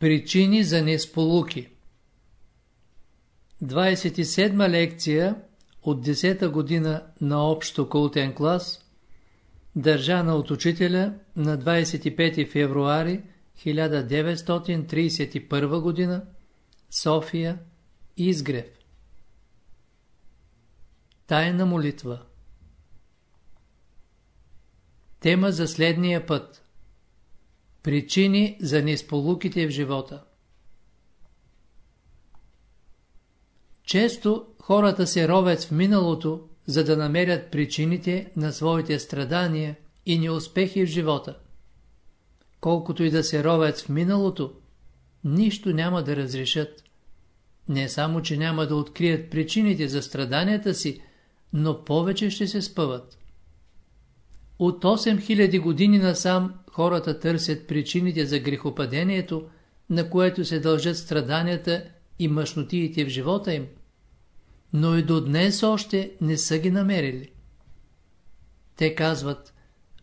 Причини за несполуки. 27 лекция от 10-та година на общо култен клас, държана от учителя на 25 февруари 1931 година, София, Изгрев. Тайна молитва. Тема за следния път Причини за несполуките в живота Често хората се ровят в миналото, за да намерят причините на своите страдания и неуспехи в живота. Колкото и да се ровят в миналото, нищо няма да разрешат. Не само, че няма да открият причините за страданията си, но повече ще се спъват. От 8000 години насам хората търсят причините за грехопадението, на което се дължат страданията и мъжнотиите в живота им, но и до днес още не са ги намерили. Те казват,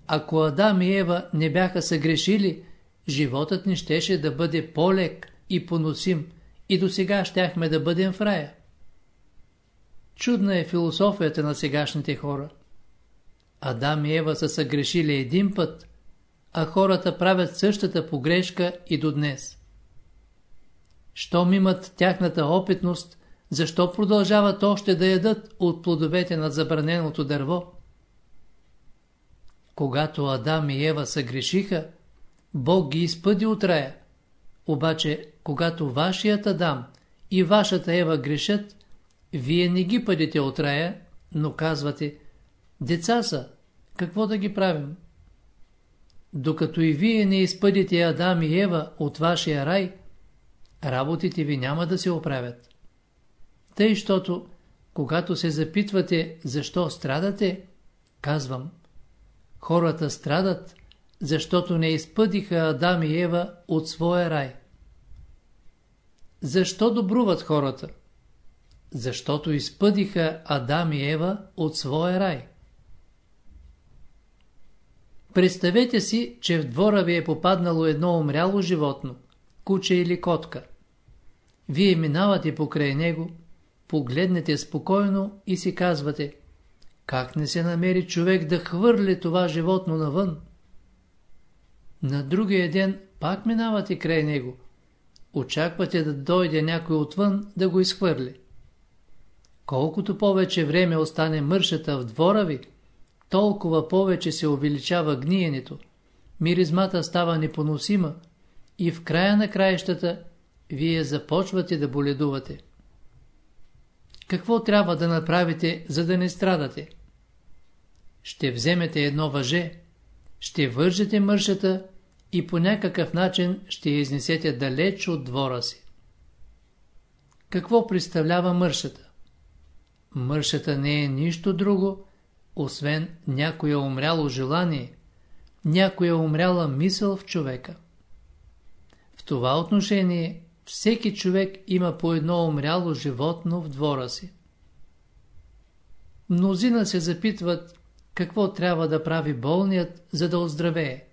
ако Адам и Ева не бяха съгрешили, животът ни щеше да бъде по-лек и поносим и до сега щяхме да бъдем в рая. Чудна е философията на сегашните хора. Адам и Ева са съгрешили един път, а хората правят същата погрешка и до днес. Щом имат тяхната опитност, защо продължават още да ядат от плодовете на забраненото дърво? Когато Адам и Ева съгрешиха, Бог ги изпъди от рая. Обаче, когато вашият Адам и вашата Ева грешат, вие не ги пъдите от рая, но казвате, деца са, какво да ги правим? Докато и вие не изпъдите Адам и Ева от вашия рай, работите ви няма да се оправят. Тъй, щото, когато се запитвате защо страдате, казвам, хората страдат, защото не изпъдиха Адам и Ева от своя рай. Защо добруват хората? Защото изпъдиха Адам и Ева от своя рай. Представете си, че в двора ви е попаднало едно умряло животно, куче или котка. Вие минавате покрай него, погледнете спокойно и си казвате, как не се намери човек да хвърли това животно навън? На другия ден пак минавате край него. Очаквате да дойде някой отвън да го изхвърли. Колкото повече време остане мършата в двора ви, толкова повече се увеличава гниенето, миризмата става непоносима и в края на краищата вие започвате да боледувате. Какво трябва да направите, за да не страдате? Ще вземете едно въже, ще вържете мършата и по някакъв начин ще я изнесете далеч от двора си. Какво представлява мършата? Мършата не е нищо друго, освен някое умряло желание, някоя умряла мисъл в човека. В това отношение всеки човек има по едно умряло животно в двора си. Мнозина се запитват какво трябва да прави болният, за да оздравее.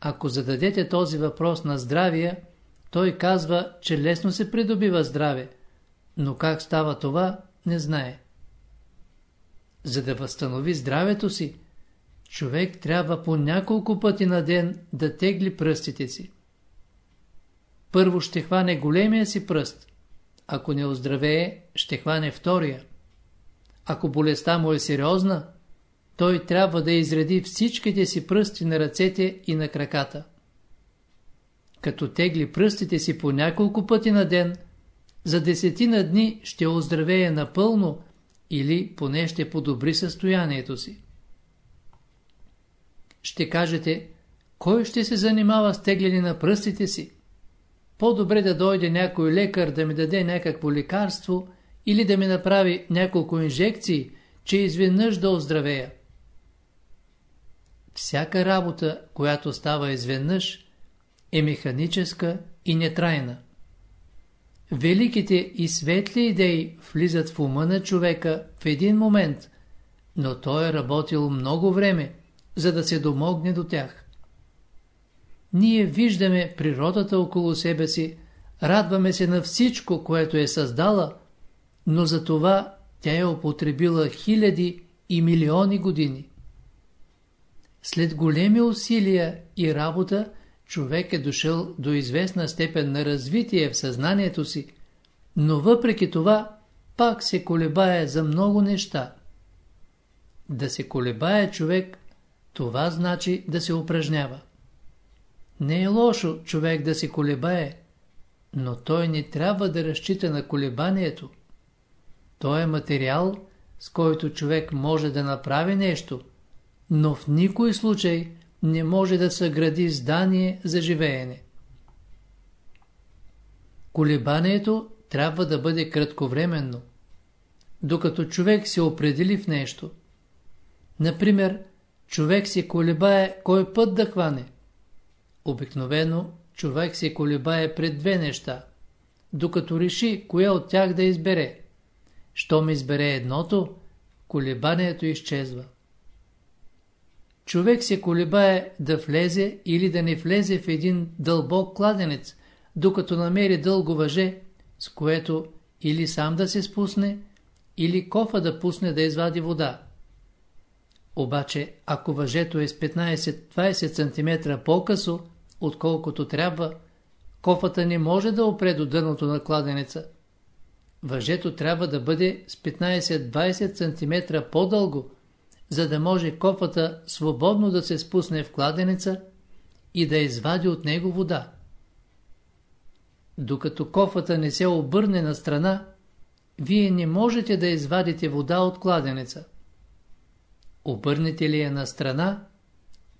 Ако зададете този въпрос на здравия, той казва, че лесно се придобива здраве, но как става това, не знае. За да възстанови здравето си, човек трябва по няколко пъти на ден да тегли пръстите си. Първо ще хване големия си пръст. Ако не оздравее, ще хване втория. Ако болестта му е сериозна, той трябва да изреди всичките си пръсти на ръцете и на краката. Като тегли пръстите си по няколко пъти на ден, за десетина дни ще оздравее напълно или поне ще подобри състоянието си. Ще кажете, кой ще се занимава с тегляни на пръстите си? По-добре да дойде някой лекар да ми даде някакво лекарство или да ми направи няколко инжекции, че изведнъж да оздравея. Всяка работа, която става изведнъж, е механическа и нетрайна. Великите и светли идеи влизат в ума на човека в един момент, но той е работил много време, за да се домогне до тях. ние виждаме природата около себе си, радваме се на всичко, което е създала, но за това тя е употребила хиляди и милиони години. След големи усилия и работа, човек е дошъл до известна степен на развитие в съзнанието си, но въпреки това пак се колебае за много неща. Да се колебае човек, това значи да се упражнява. Не е лошо човек да се колебае, но той не трябва да разчита на колебанието. Той е материал, с който човек може да направи нещо, но в никой случай не може да съгради здание за живеене. Колебанието трябва да бъде кратковременно, докато човек се определи в нещо. Например, човек се колебае кой път да хване. Обикновено човек се колебае пред две неща, докато реши кое от тях да избере. Щом избере едното, колебанието изчезва. Човек се колебае да влезе или да не влезе в един дълбок кладенец, докато намери дълго въже, с което или сам да се спусне, или кофа да пусне да извади вода. Обаче, ако въжето е с 15-20 см по-късо, отколкото трябва, кофата не може да опре до дъното на кладенеца. Въжето трябва да бъде с 15-20 см по-дълго, за да може кофата свободно да се спусне в кладенеца и да извади от него вода. Докато кофата не се обърне на страна, вие не можете да извадите вода от кладенеца. Обърнете ли я на страна,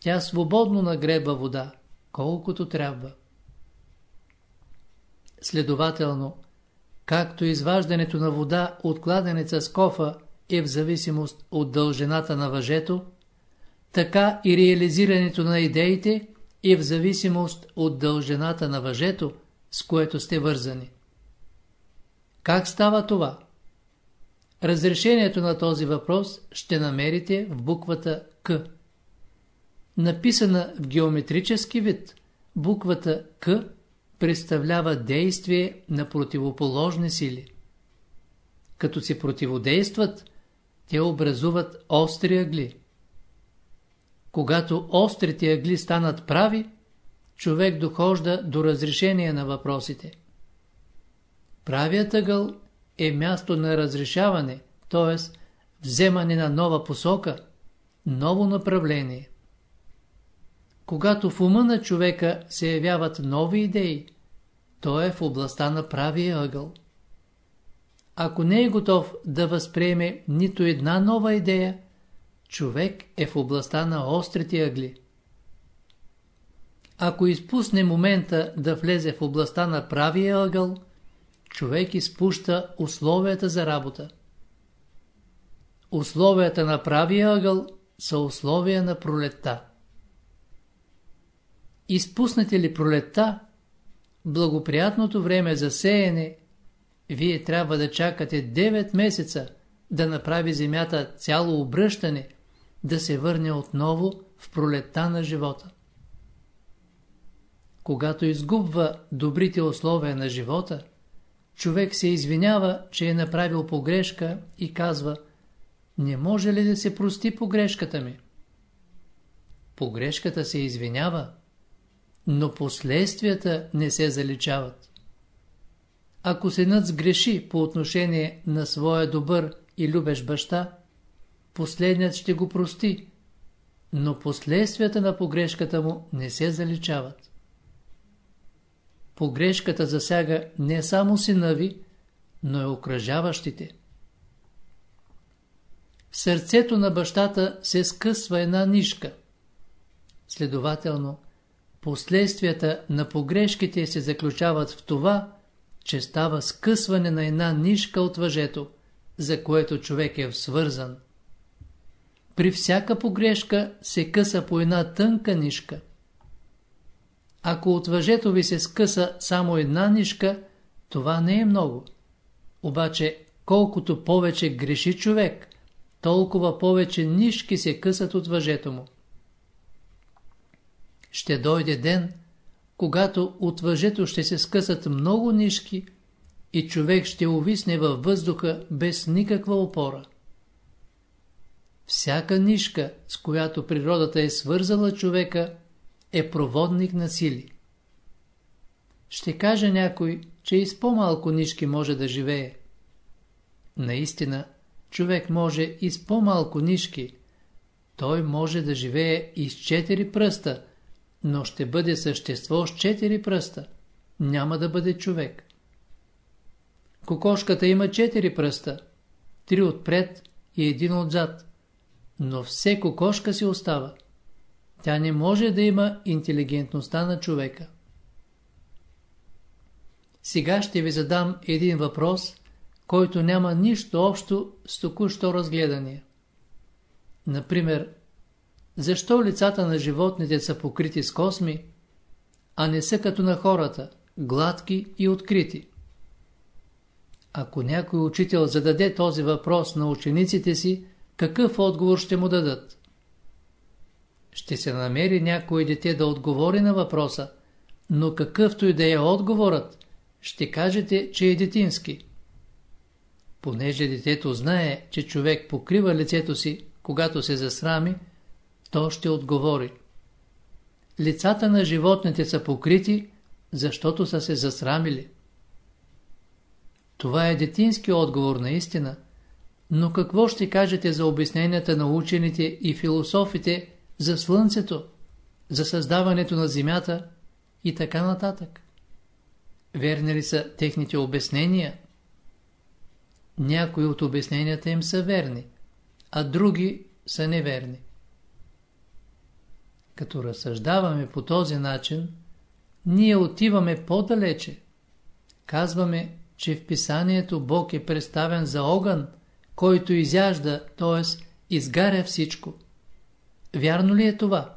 тя свободно нагреба вода, колкото трябва. Следователно, както изваждането на вода от кладенеца с кофа е в зависимост от дължината на въжето, така и реализирането на идеите е в зависимост от дължината на въжето, с което сте вързани. Как става това? Разрешението на този въпрос ще намерите в буквата К. Написана в геометрически вид, буквата К представлява действие на противоположни сили. Като се противодействат, те образуват остри ъгли. Когато острите ъгли станат прави, човек дохожда до разрешение на въпросите. Правият ъгъл е място на разрешаване, т.е. вземане на нова посока, ново направление. Когато в ума на човека се явяват нови идеи, то е в областта на правия ъгъл. Ако не е готов да възприеме нито една нова идея, човек е в областта на острите ъгли. Ако изпусне момента да влезе в областта на правия ъгъл, човек изпуща условията за работа. Условията на правия ъгъл са условия на пролетта. Изпуснете ли пролетта, благоприятното време за сеене, вие трябва да чакате 9 месеца да направи земята цяло обръщане, да се върне отново в пролетта на живота. Когато изгубва добрите условия на живота, човек се извинява, че е направил погрешка и казва Не може ли да се прости погрешката ми? Погрешката се извинява, но последствията не се заличават. Ако синът сгреши по отношение на своя добър и любещ баща, последният ще го прости, но последствията на погрешката му не се заличават. Погрешката засяга не само сина ви, но и окръжаващите. В сърцето на бащата се скъсва една нишка. Следователно, последствията на погрешките се заключават в това, че става скъсване на една нишка от въжето, за което човек е свързан. При всяка погрешка се къса по една тънка нишка. Ако от въжето ви се скъса само една нишка, това не е много. Обаче, колкото повече греши човек, толкова повече нишки се късат от въжето му. Ще дойде ден, когато от въжето ще се скъсат много нишки и човек ще увисне във въздуха без никаква опора. Всяка нишка, с която природата е свързала човека, е проводник на сили. Ще каже някой, че и с по-малко нишки може да живее. Наистина, човек може и с по-малко нишки. Той може да живее и с четири пръста, но ще бъде същество с четири пръста. Няма да бъде човек. Кокошката има четири пръста, три отпред и един отзад. Но все кокошка си остава. Тя не може да има интелигентността на човека. Сега ще ви задам един въпрос, който няма нищо общо с току-що разгледания. Например, защо лицата на животните са покрити с косми, а не са като на хората, гладки и открити? Ако някой учител зададе този въпрос на учениците си, какъв отговор ще му дадат? Ще се намери някое дете да отговори на въпроса, но какъвто и да е отговорът, ще кажете, че е детински. Понеже детето знае, че човек покрива лицето си, когато се засрами, то ще отговори. Лицата на животните са покрити, защото са се засрамили. Това е детински отговор наистина, но какво ще кажете за обясненията на учените и философите за Слънцето, за създаването на Земята и така нататък? Верни ли са техните обяснения? Някои от обясненията им са верни, а други са неверни. Като разсъждаваме по този начин, ние отиваме по-далече. Казваме, че в писанието Бог е представен за огън, който изяжда, т.е. изгаря всичко. Вярно ли е това?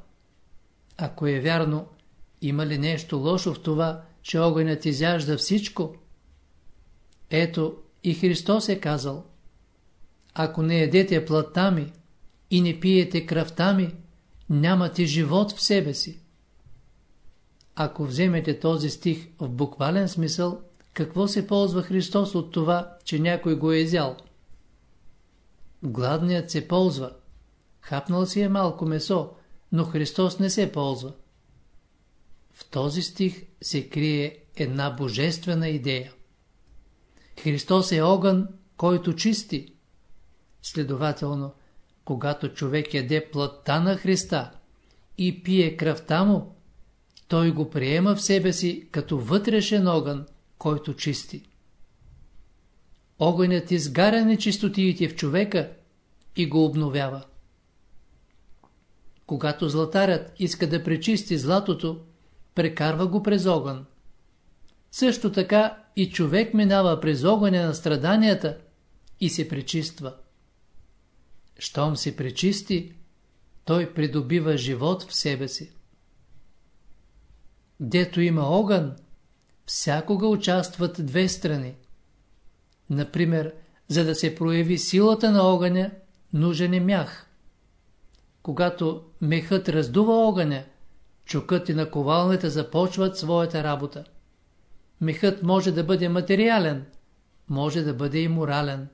Ако е вярно, има ли нещо лошо в това, че огънят изяжда всичко? Ето, и Христос е казал, ако не едете плътта ми и не пиете кръвта ми, нямате живот в себе си. Ако вземете този стих в буквален смисъл, какво се ползва Христос от това, че някой го е изял? Гладният се ползва. Хапнал си е малко месо, но Христос не се ползва. В този стих се крие една божествена идея. Христос е огън, който чисти. Следователно, когато човек яде плътта на Христа и пие кръвта му, той го приема в себе си като вътрешен огън, който чисти. Огънят изгаря нечистотиите в човека и го обновява. Когато златарят иска да пречисти златото, прекарва го през огън. Също така и човек минава през огъня на страданията и се пречиства. Щом се пречисти, той придобива живот в себе си. Дето има огън, всякога участват две страни. Например, за да се прояви силата на огъня, нужен е мях. Когато мехът раздува огъня, чукът и наковалните започват своята работа. Мехът може да бъде материален, може да бъде и морален.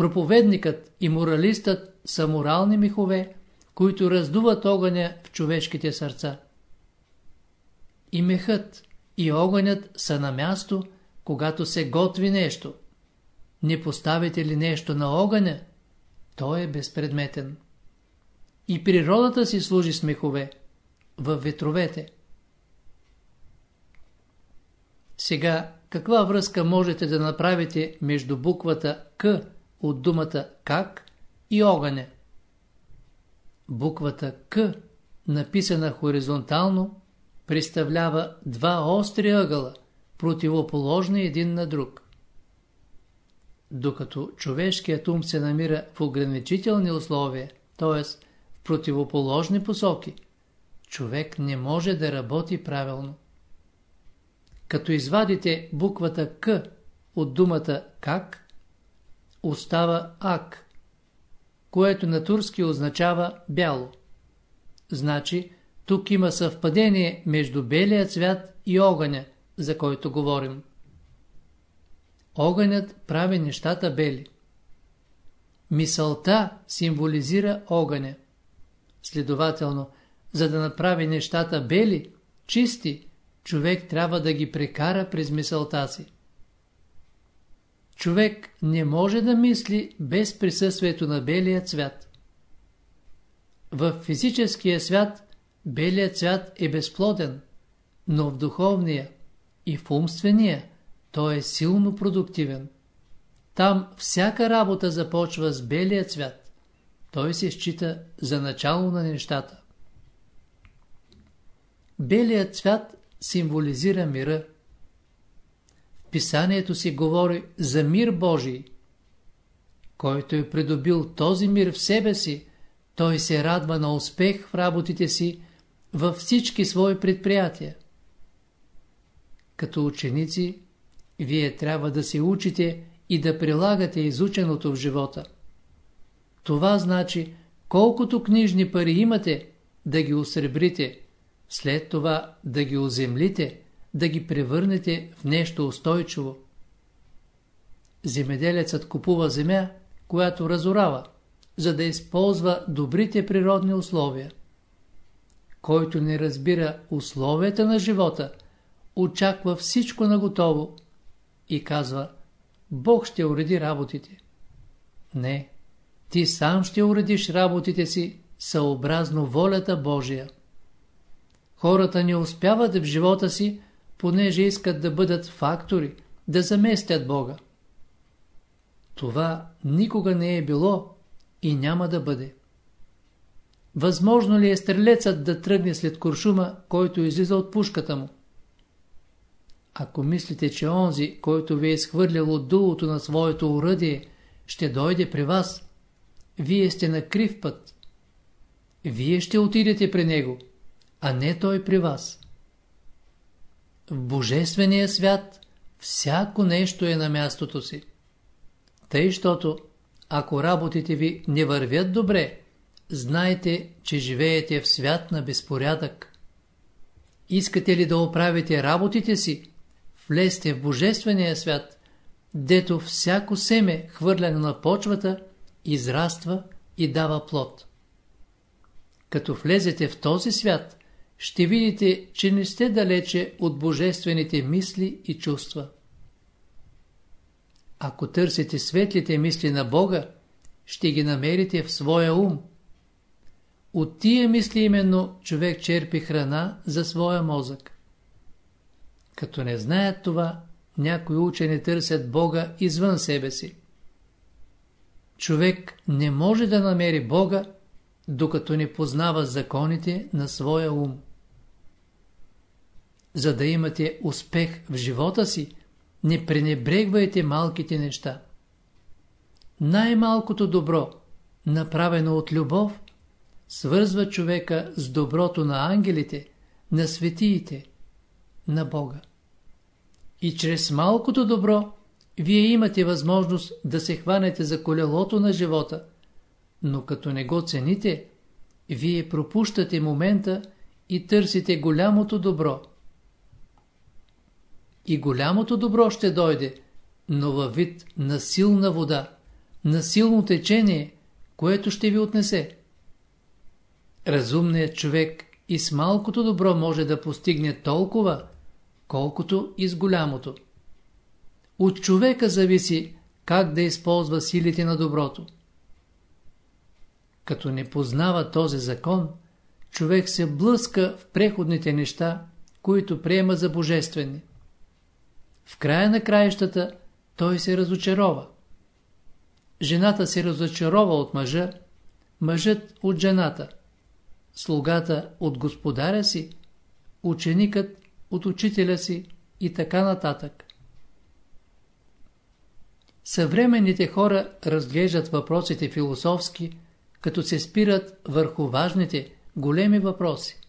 Проповедникът и моралистът са морални мехове, които раздуват огъня в човешките сърца. И мехът, и огънят са на място, когато се готви нещо. Не поставите ли нещо на огъня, той е безпредметен. И природата си служи с мехове, във ветровете. Сега, каква връзка можете да направите между буквата К от думата как и огъня? Буквата К, написана хоризонтално, представлява два остри ъгъла, противоположни един на друг. Докато човешкият ум се намира в ограничителни условия, т.е. в противоположни посоки, човек не може да работи правилно. Като извадите буквата К от думата как, остава ак, което на турски означава бяло. Значи, тук има съвпадение между белия цвят и огъня, за който говорим. Огънят прави нещата бели. Мисълта символизира огъня. Следователно, за да направи нещата бели, чисти, човек трябва да ги прекара през мисълта си. Човек не може да мисли без присъствието на белия цвят. В физическия свят белият цвят е безплоден, но в духовния и в умствения той е силно продуктивен. Там всяка работа започва с белия цвят. Той се счита за начало на нещата. Белият цвят символизира мира. Писанието си говори за мир Божий. Който е придобил този мир в себе си, той се радва на успех в работите си във всички свои предприятия. Като ученици, вие трябва да се учите и да прилагате изученото в живота. Това значи, колкото книжни пари имате, да ги осребрите, след това да ги оземлите, да ги превърнете в нещо устойчиво. Земеделецът купува земя, която разорава, за да използва добрите природни условия. Който не разбира условията на живота, очаква всичко наготово и казва Бог ще уреди работите. Не, ти сам ще уредиш работите си съобразно волята Божия. Хората не успяват в живота си, понеже искат да бъдат фактори, да заместят Бога. Това никога не е било и няма да бъде. Възможно ли е стрелецът да тръгне след куршума, който излиза от пушката му? Ако мислите, че онзи, който ви е изхвърлял от дулото на своето уръдие, ще дойде при вас, вие сте на крив път. Вие ще отидете при него, а не той при вас. В Божествения свят всяко нещо е на мястото си. Тъй, щото, ако работите ви не вървят добре, знайте, че живеете в свят на безпорядък. Искате ли да оправите работите си, влезте в Божествения свят, дето всяко семе, хвърляне на почвата, израства и дава плод. Като влезете в този свят, ще видите, че не сте далече от божествените мисли и чувства. Ако търсите светлите мисли на Бога, ще ги намерите в своя ум. От тия мисли именно човек черпи храна за своя мозък. Като не знаят това, някои учени търсят Бога извън себе си. Човек не може да намери Бога, докато не познава законите на своя ум. За да имате успех в живота си, не пренебрегвайте малките неща. Най-малкото добро, направено от любов, свързва човека с доброто на ангелите, на светиите, на Бога. И чрез малкото добро, вие имате възможност да се хванете за колелото на живота, но като не го цените, вие пропущате момента и търсите голямото добро. И голямото добро ще дойде, но във вид на силна вода, на силно течение, което ще ви отнесе. Разумният човек и с малкото добро може да постигне толкова, колкото и с голямото. От човека зависи как да използва силите на доброто. Като не познава този закон, човек се блъска в преходните неща, които приема за божествени. В края на краищата той се разочарова. Жената се разочарова от мъжа, мъжът от жената, слугата от господаря си, ученикът от учителя си и така нататък. Съвременните хора разглеждат въпросите философски, като се спират върху важните, големи въпроси.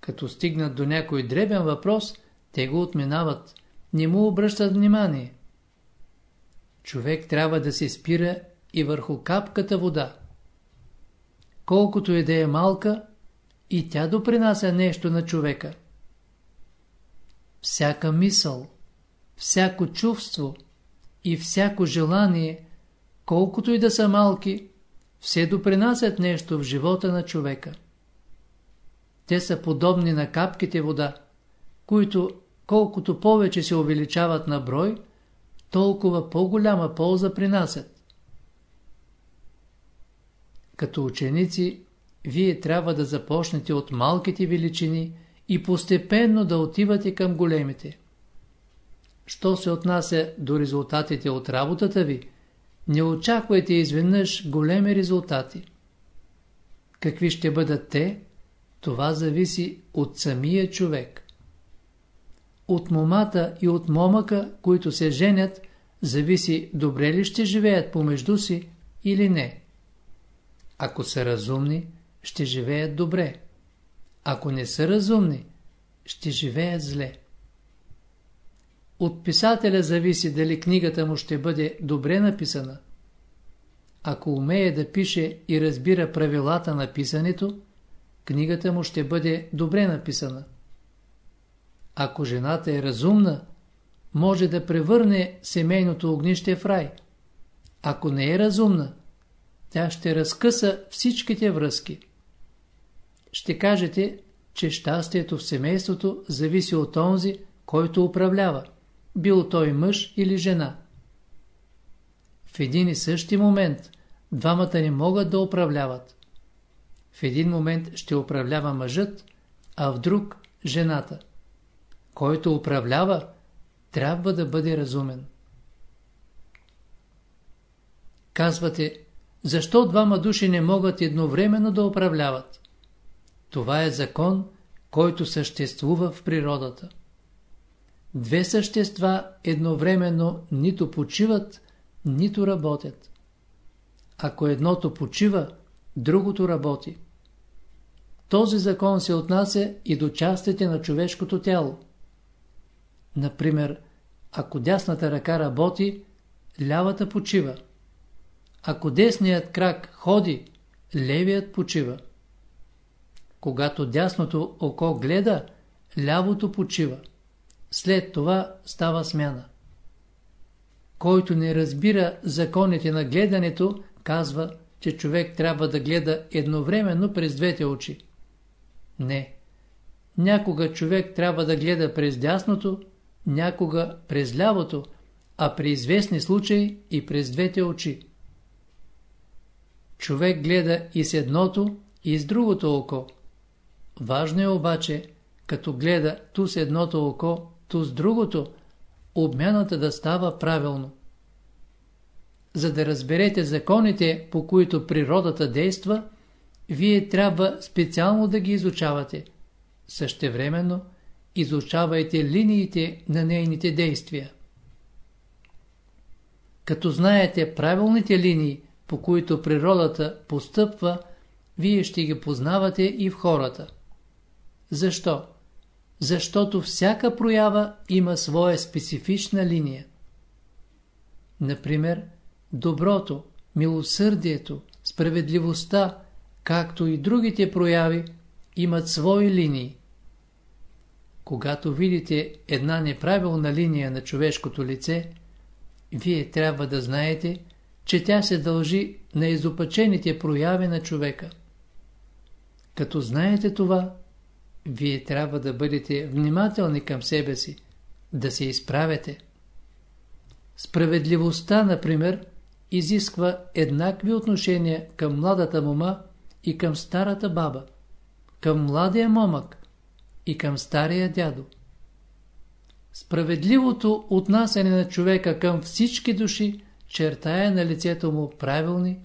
Като стигнат до някой дребен въпрос, те го отминават, не му обръщат внимание. Човек трябва да се спира и върху капката вода. Колкото и да е малка, и тя допринася нещо на човека. Всяка мисъл, всяко чувство и всяко желание, колкото и да са малки, все допринасят нещо в живота на човека. Те са подобни на капките вода, които колкото повече се увеличават на брой, толкова по-голяма полза принасят. Като ученици, вие трябва да започнете от малките величини и постепенно да отивате към големите. Що се отнася до резултатите от работата ви, не очаквайте изведнъж големи резултати. Какви ще бъдат те, това зависи от самия човек. От момата и от момъка, които се женят, зависи добре ли ще живеят помежду си или не. Ако са разумни, ще живеят добре. Ако не са разумни, ще живеят зле. От писателя зависи дали книгата му ще бъде добре написана. Ако умее да пише и разбира правилата на писането, книгата му ще бъде добре написана. Ако жената е разумна, може да превърне семейното огнище в рай. Ако не е разумна, тя ще разкъса всичките връзки. Ще кажете, че щастието в семейството зависи от онзи, който управлява, бил той мъж или жена. В един и същи момент двамата не могат да управляват. В един момент ще управлява мъжът, а в друг – жената. Който управлява, трябва да бъде разумен. Казвате, защо двама души не могат едновременно да управляват? Това е закон, който съществува в природата. Две същества едновременно нито почиват, нито работят. Ако едното почива, другото работи. Този закон се отнася и до частите на човешкото тяло. Например, ако дясната ръка работи, лявата почива. Ако десният крак ходи, левият почива. Когато дясното око гледа, лявото почива. След това става смяна. Който не разбира законите на гледането, казва, че човек трябва да гледа едновременно през двете очи. Не. Някога човек трябва да гледа през дясното, някога през лявото, а при известни случаи и през двете очи. Човек гледа и с едното, и с другото око. Важно е обаче, като гледа ту с едното око, ту с другото, обмяната да става правилно. За да разберете законите, по които природата действа, вие трябва специално да ги изучавате. Същевременно изучавайте линиите на нейните действия. Като знаете правилните линии, по които природата постъпва, вие ще ги познавате и в хората. Защо? Защото всяка проява има своя специфична линия. Например, доброто, милосърдието, справедливостта, както и другите прояви, имат свои линии. Когато видите една неправилна линия на човешкото лице, вие трябва да знаете, че тя се дължи на изопачените прояви на човека. Като знаете това, вие трябва да бъдете внимателни към себе си, да се изправете. Справедливостта, например, изисква еднакви отношения към младата мома и към старата баба, към младия момък и към стария дядо. Справедливото отнасяне на човека към всички души чертая на лицето му правилни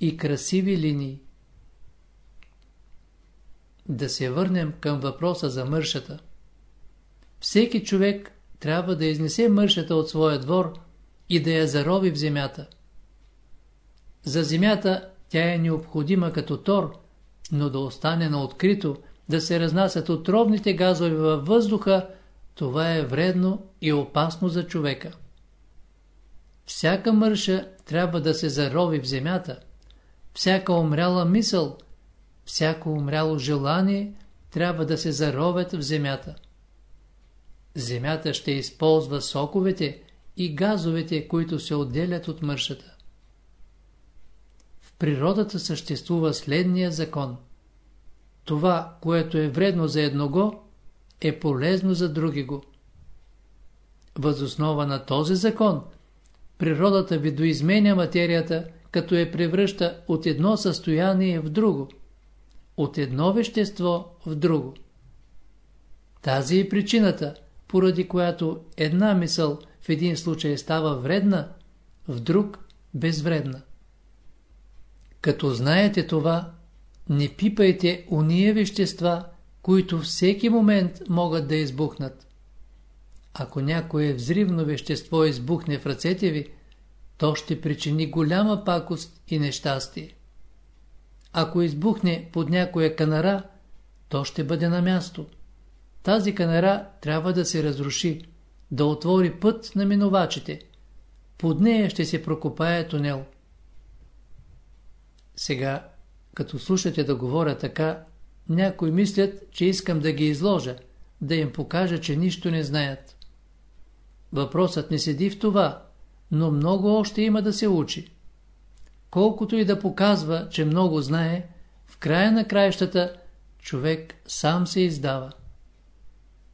и красиви линии. Да се върнем към въпроса за мършата. Всеки човек трябва да изнесе мършата от своя двор и да я зарови в земята. За земята тя е необходима като тор, но да остане на открито, да се разнасят отровните газове във въздуха, това е вредно и опасно за човека. Всяка мърша трябва да се зарови в земята. Всяка умряла мисъл всяко умряло желание трябва да се заровят в земята. Земята ще използва соковете и газовете, които се отделят от мършата. В природата съществува следния закон. Това, което е вредно за едного, е полезно за други го. Възоснова на този закон, природата видоизменя материята, като я превръща от едно състояние в друго, от едно вещество в друго. Тази е причината, поради която една мисъл в един случай става вредна, в друг безвредна. Като знаете това, не пипайте уния вещества, които всеки момент могат да избухнат. Ако някое взривно вещество избухне в ръцете ви, то ще причини голяма пакост и нещастие. Ако избухне под някоя канара, то ще бъде на място. Тази канара трябва да се разруши, да отвори път на минувачите. Под нея ще се прокопае тунел. Сега, като слушате да говоря така, някои мислят, че искам да ги изложа, да им покажа, че нищо не знаят. Въпросът не седи в това, но много още има да се учи. Колкото и да показва, че много знае, в края на краищата човек сам се издава.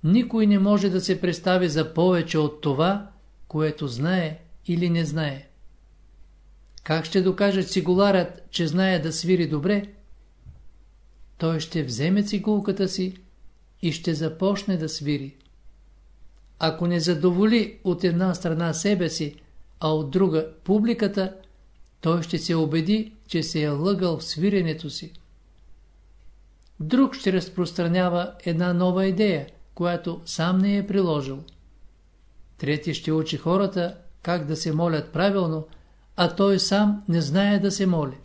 Никой не може да се представи за повече от това, което знае или не знае. Как ще докаже цигуларят, че знае да свири добре? Той ще вземе цигулката си и ще започне да свири. Ако не задоволи от една страна себе си, а от друга публиката, той ще се убеди, че се е лъгал в свиренето си. Друг ще разпространява една нова идея, която сам не е приложил. Трети ще учи хората как да се молят правилно, а той сам не знае да се моли.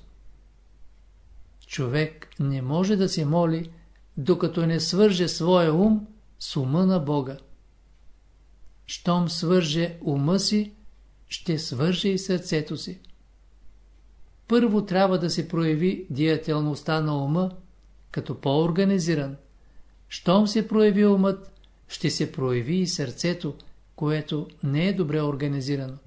Човек не може да се моли, докато не свърже своя ум с ума на Бога. Щом свърже ума си, ще свърже и сърцето си. Първо трябва да се прояви диятелността на ума, като по-организиран. Щом се прояви умът, ще се прояви и сърцето, което не е добре организирано.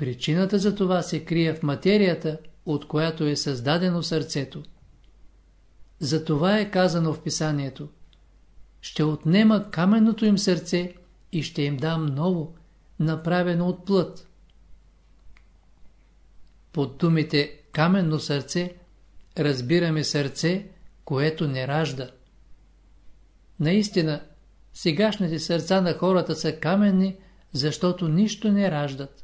Причината за това се крие в материята, от която е създадено сърцето. За това е казано в писанието. Ще отнема каменното им сърце и ще им дам ново, направено от плът. Под думите каменно сърце разбираме сърце, което не ражда. Наистина, сегашните сърца на хората са каменни, защото нищо не раждат.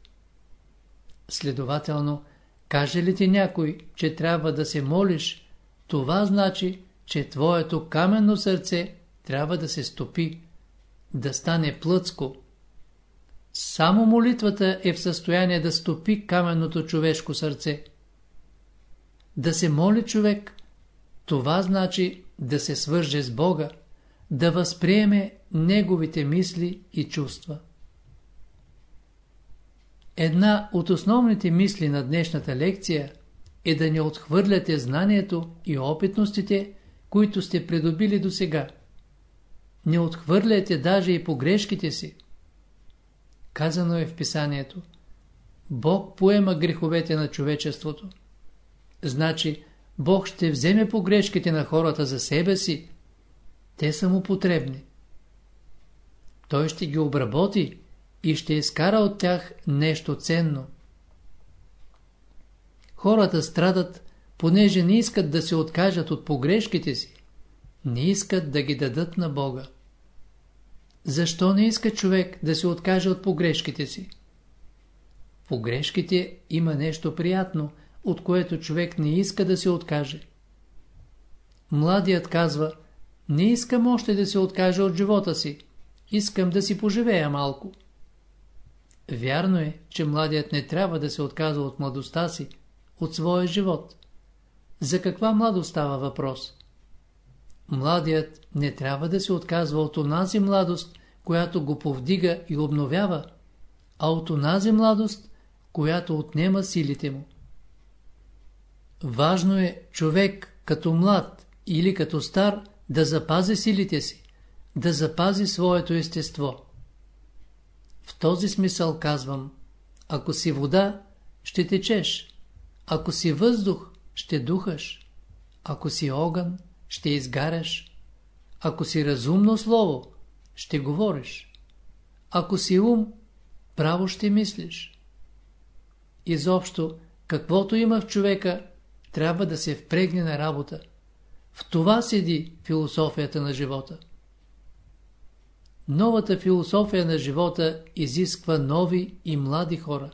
Следователно, каже ли ти някой, че трябва да се молиш, това значи, че твоето каменно сърце трябва да се стопи, да стане плъцко. Само молитвата е в състояние да стопи каменното човешко сърце. Да се моли човек, това значи да се свърже с Бога, да възприеме Неговите мисли и чувства. Една от основните мисли на днешната лекция е да не отхвърляте знанието и опитностите, които сте придобили до сега. Не отхвърляте даже и погрешките си. Казано е в писанието. Бог поема греховете на човечеството. Значи, Бог ще вземе погрешките на хората за себе си. Те са му потребни. Той ще ги обработи и ще изкара от тях нещо ценно. Хората страдат, понеже не искат да се откажат от погрешките си. Не искат да ги дадат на Бога. Защо не иска човек да се откаже от погрешките си? Погрешките има нещо приятно, от което човек не иска да се откаже. Младият казва, не искам още да се откаже от живота си, искам да си поживея малко. Вярно е, че младият не трябва да се отказва от младостта си, от своя живот. За каква младост става въпрос? Младият не трябва да се отказва от онази младост, която го повдига и обновява, а от онази младост, която отнема силите му. Важно е човек като млад или като стар да запази силите си, да запази своето естество. В този смисъл казвам, ако си вода, ще течеш, ако си въздух, ще духаш, ако си огън, ще изгаряш, ако си разумно слово, ще говориш, ако си ум, право ще мислиш. Изобщо, каквото има в човека, трябва да се впрегне на работа. В това седи философията на живота. Новата философия на живота изисква нови и млади хора.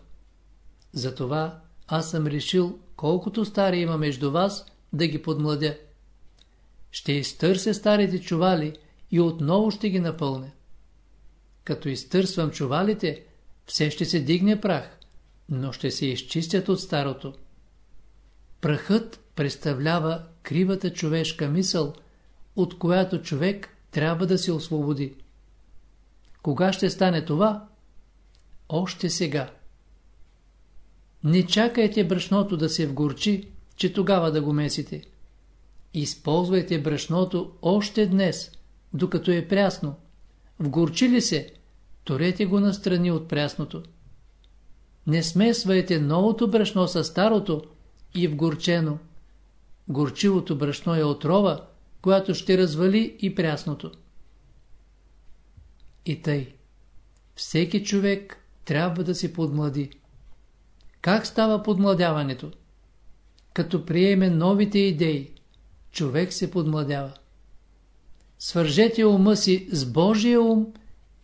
Затова аз съм решил, колкото стари има между вас, да ги подмладя. Ще изтърся старите чували и отново ще ги напълня. Като изтърсвам чувалите, все ще се дигне прах, но ще се изчистят от старото. Прахът представлява кривата човешка мисъл, от която човек трябва да се освободи. Кога ще стане това? Още сега. Не чакайте брашното да се вгорчи, че тогава да го месите. Използвайте брашното още днес, докато е прясно. Вгорчи ли се, торете го настрани от прясното. Не смесвайте новото брашно с старото и вгорчено. Горчивото брашно е отрова, която ще развали и прясното. И тъй. Всеки човек трябва да се подмлади. Как става подмладяването? Като приеме новите идеи, човек се подмладява. Свържете ума си с Божия ум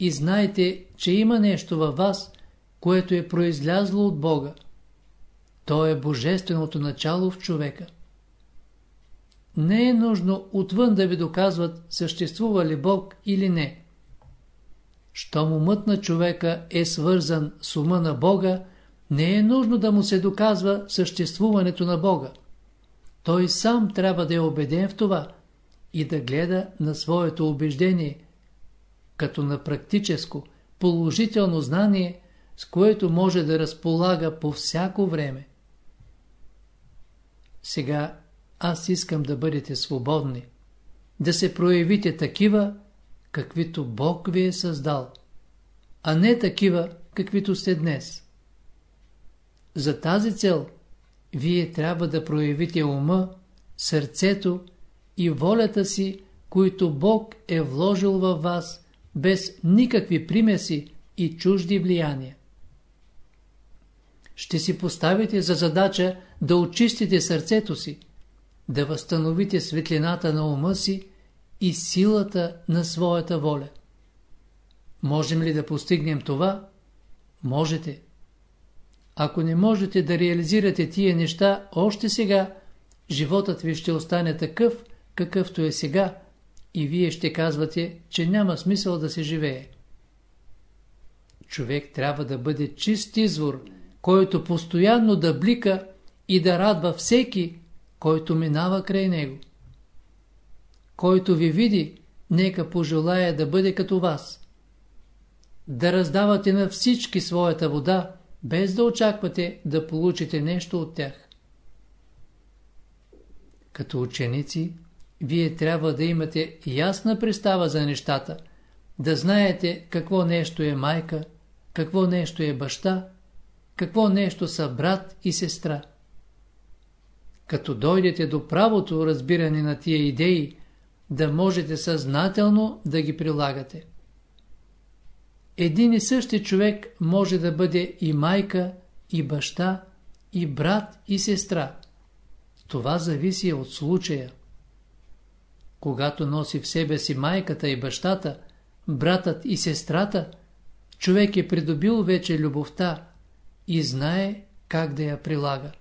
и знайте, че има нещо във вас, което е произлязло от Бога. То е божественото начало в човека. Не е нужно отвън да ви доказват съществува ли Бог или не. Щом умът на човека е свързан с ума на Бога, не е нужно да му се доказва съществуването на Бога. Той сам трябва да е убеден в това и да гледа на своето убеждение, като на практическо, положително знание, с което може да разполага по всяко време. Сега аз искам да бъдете свободни, да се проявите такива, каквито Бог ви е създал, а не такива, каквито сте днес. За тази цел вие трябва да проявите ума, сърцето и волята си, които Бог е вложил във вас без никакви примеси и чужди влияния. Ще си поставите за задача да очистите сърцето си, да възстановите светлината на ума си и силата на своята воля. Можем ли да постигнем това? Можете. Ако не можете да реализирате тия неща още сега, животът ви ще остане такъв, какъвто е сега, и вие ще казвате, че няма смисъл да се живее. Човек трябва да бъде чист извор, който постоянно да блика и да радва всеки, който минава край него. Който ви види, нека пожелая да бъде като вас. Да раздавате на всички своята вода, без да очаквате да получите нещо от тях. Като ученици, вие трябва да имате ясна представа за нещата, да знаете какво нещо е майка, какво нещо е баща, какво нещо са брат и сестра. Като дойдете до правото разбиране на тия идеи, да можете съзнателно да ги прилагате. Един и същи човек може да бъде и майка, и баща, и брат, и сестра. Това зависи от случая. Когато носи в себе си майката и бащата, братът и сестрата, човек е придобил вече любовта и знае как да я прилага.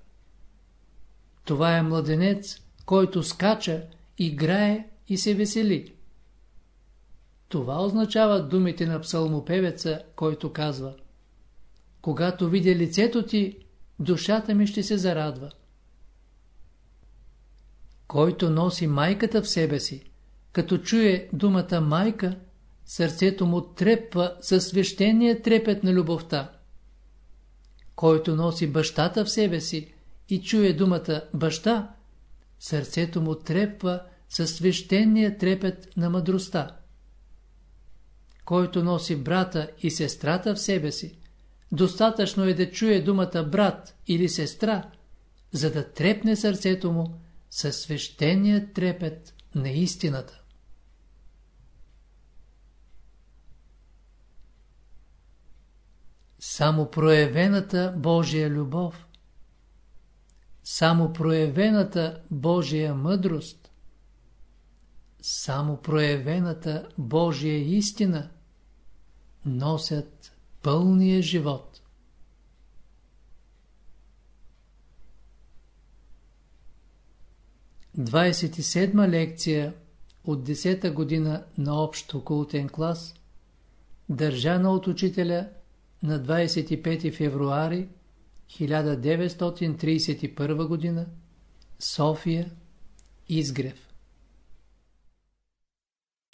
Това е младенец, който скача, играе и се весели. Това означава думите на псалмопевеца, който казва Когато видя лицето ти, душата ми ще се зарадва. Който носи майката в себе си, като чуе думата майка, сърцето му трепва със свещения трепет на любовта. Който носи бащата в себе си и чуе думата баща, сърцето му трепва със свещения трепет на мъдростта. Който носи брата и сестрата в себе си, достатъчно е да чуе думата брат или сестра, за да трепне сърцето му със свещения трепет на истината. Само проявената Божия любов, само проявената Божия мъдрост, само проявената Божия истина носят пълния живот. Двадесет и седма лекция от 10 година на общо култен клас, държана от учителя на 25 февруари 1931 г. София, Изгрев